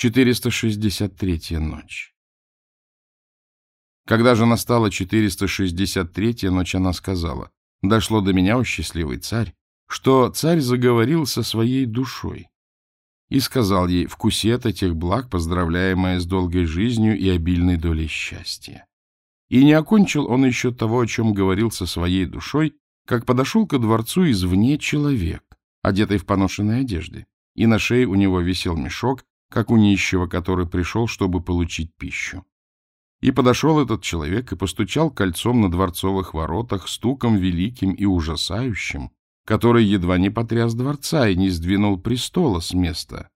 463-я ночь. Когда же настала 463-я ночь, она сказала, «Дошло до меня, о счастливый царь, что царь заговорил со своей душой и сказал ей, «Вкуси от этих благ, поздравляемая с долгой жизнью и обильной долей счастья». И не окончил он еще того, о чем говорил со своей душой, как подошел ко дворцу извне человек, одетый в поношенной одежды, и на шее у него висел мешок, как у нищего, который пришел, чтобы получить пищу. И подошел этот человек и постучал кольцом на дворцовых воротах стуком великим и ужасающим, который едва не потряс дворца и не сдвинул престола с места.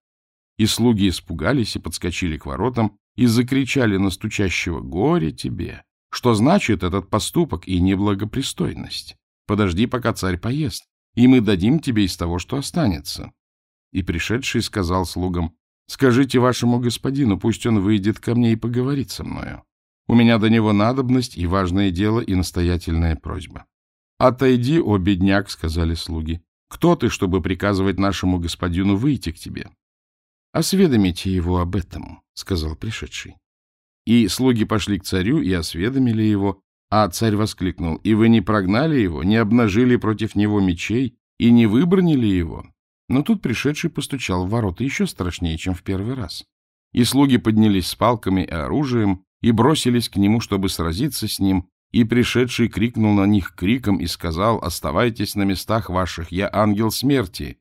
И слуги испугались и подскочили к воротам и закричали на стучащего «Горе тебе!» Что значит этот поступок и неблагопристойность? Подожди, пока царь поест, и мы дадим тебе из того, что останется. И пришедший сказал слугам, Скажите вашему господину, пусть он выйдет ко мне и поговорит со мною. У меня до него надобность и важное дело, и настоятельная просьба. «Отойди, о бедняк», — сказали слуги. «Кто ты, чтобы приказывать нашему господину выйти к тебе?» «Осведомите его об этом», — сказал пришедший. И слуги пошли к царю и осведомили его, а царь воскликнул, «И вы не прогнали его, не обнажили против него мечей и не выбронили его? Но тут пришедший постучал в ворота еще страшнее, чем в первый раз. И слуги поднялись с палками и оружием и бросились к нему, чтобы сразиться с ним, и пришедший крикнул на них криком и сказал, «Оставайтесь на местах ваших, я ангел смерти!»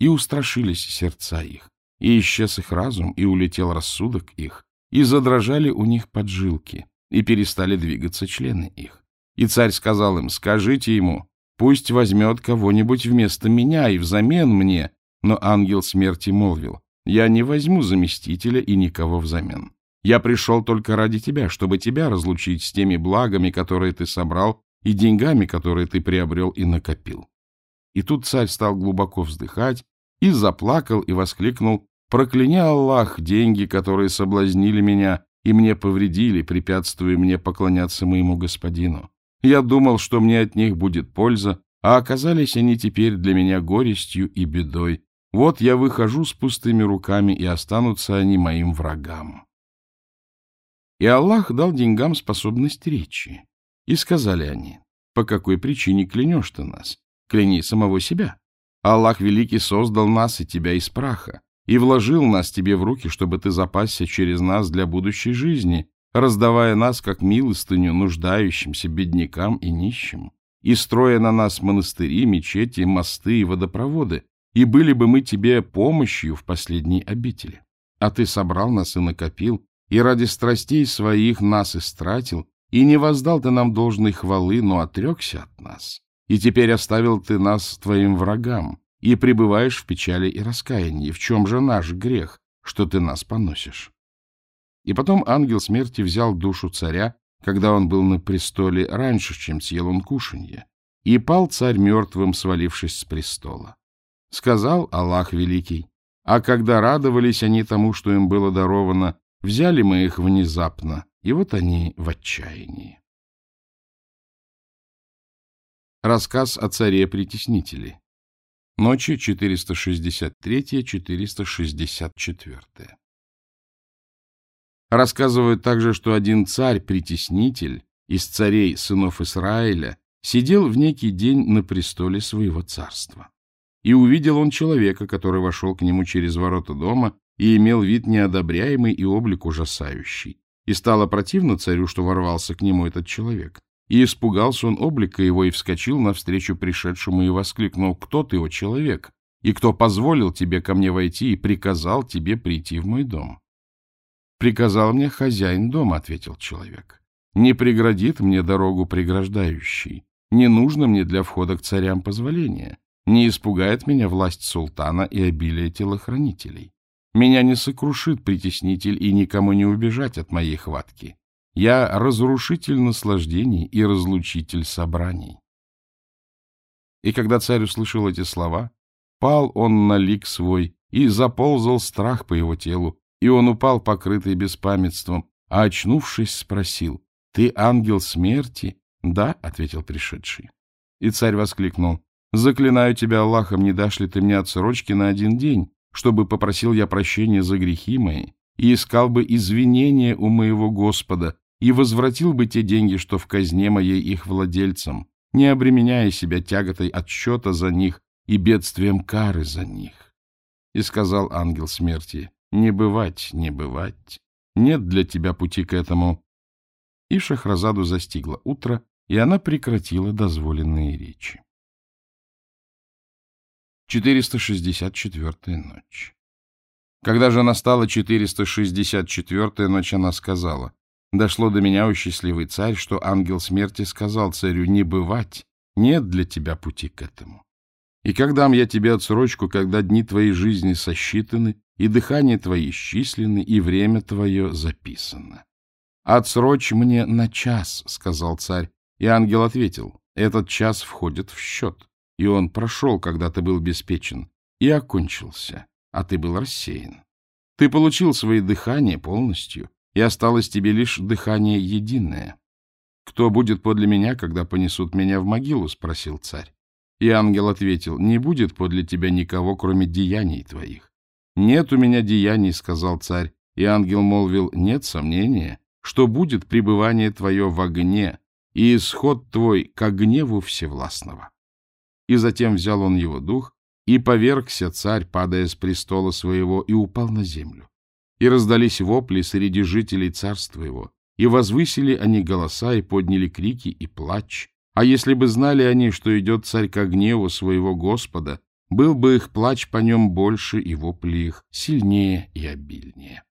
И устрашились сердца их, и исчез их разум, и улетел рассудок их, и задрожали у них поджилки, и перестали двигаться члены их. И царь сказал им, «Скажите ему, Пусть возьмет кого-нибудь вместо меня и взамен мне. Но ангел смерти молвил, я не возьму заместителя и никого взамен. Я пришел только ради тебя, чтобы тебя разлучить с теми благами, которые ты собрал, и деньгами, которые ты приобрел и накопил. И тут царь стал глубоко вздыхать и заплакал и воскликнул, «Прокляни Аллах деньги, которые соблазнили меня и мне повредили, препятствуя мне поклоняться моему господину. Я думал, что мне от них будет польза, а оказались они теперь для меня горестью и бедой. Вот я выхожу с пустыми руками, и останутся они моим врагам. И Аллах дал деньгам способность речи. И сказали они, по какой причине клянешь ты нас? Кляни самого себя. Аллах Великий создал нас и тебя из праха, и вложил нас тебе в руки, чтобы ты запасся через нас для будущей жизни, раздавая нас как милостыню нуждающимся беднякам и нищим, и строя на нас монастыри, мечети, мосты и водопроводы, и были бы мы тебе помощью в последней обители. А ты собрал нас и накопил, и ради страстей своих нас истратил, и не воздал ты нам должной хвалы, но отрекся от нас. И теперь оставил ты нас твоим врагам, и пребываешь в печали и раскаянии. В чем же наш грех, что ты нас поносишь? И потом ангел смерти взял душу царя, когда он был на престоле раньше, чем съел он кушанье, и пал царь мертвым, свалившись с престола. Сказал Аллах Великий, а когда радовались они тому, что им было даровано, взяли мы их внезапно, и вот они в отчаянии. Рассказ о царе-притеснителе. Ночи 463-464. Рассказывают также, что один царь-притеснитель из царей сынов Израиля сидел в некий день на престоле своего царства. И увидел он человека, который вошел к нему через ворота дома и имел вид неодобряемый и облик ужасающий. И стало противно царю, что ворвался к нему этот человек. И испугался он облика его и вскочил навстречу пришедшему и воскликнул, «Кто ты, о человек? И кто позволил тебе ко мне войти и приказал тебе прийти в мой дом?» Приказал мне хозяин дома, — ответил человек. Не преградит мне дорогу преграждающий. Не нужно мне для входа к царям позволения. Не испугает меня власть султана и обилие телохранителей. Меня не сокрушит притеснитель и никому не убежать от моей хватки. Я разрушитель наслаждений и разлучитель собраний. И когда царь услышал эти слова, пал он на лик свой, и заползал страх по его телу, и он упал, покрытый беспамятством, а, очнувшись, спросил, «Ты ангел смерти?» «Да», — ответил пришедший. И царь воскликнул, «Заклинаю тебя Аллахом, не дашь ли ты мне отсрочки на один день, чтобы попросил я прощения за грехи мои и искал бы извинения у моего Господа и возвратил бы те деньги, что в казне моей их владельцам, не обременяя себя тяготой отсчета за них и бедствием кары за них. И сказал ангел смерти, не бывать, не бывать, нет для тебя пути к этому. И Шахразаду застигло утро, и она прекратила дозволенные речи. 464-я ночь Когда же настала 464-я ночь, она сказала, «Дошло до меня, о счастливый царь, что ангел смерти сказал царю, не бывать, нет для тебя пути к этому. И когда дам я тебе отсрочку, когда дни твоей жизни сосчитаны, и дыхание твое исчислены, и время твое записано. «Отсрочь мне на час», — сказал царь, и ангел ответил, «Этот час входит в счет, и он прошел, когда ты был беспечен, и окончился, а ты был рассеян. Ты получил свои дыхания полностью, и осталось тебе лишь дыхание единое». «Кто будет подле меня, когда понесут меня в могилу?» — спросил царь. И ангел ответил, «Не будет подле тебя никого, кроме деяний твоих». «Нет у меня деяний», — сказал царь. И ангел молвил, «Нет сомнения, что будет пребывание твое в огне, и исход твой к гневу Всевластного». И затем взял он его дух, и повергся царь, падая с престола своего, и упал на землю. И раздались вопли среди жителей царства его, и возвысили они голоса, и подняли крики и плач, а если бы знали они, что идет царь ко гневу своего Господа, был бы их плач по нем больше и вопли их сильнее и обильнее.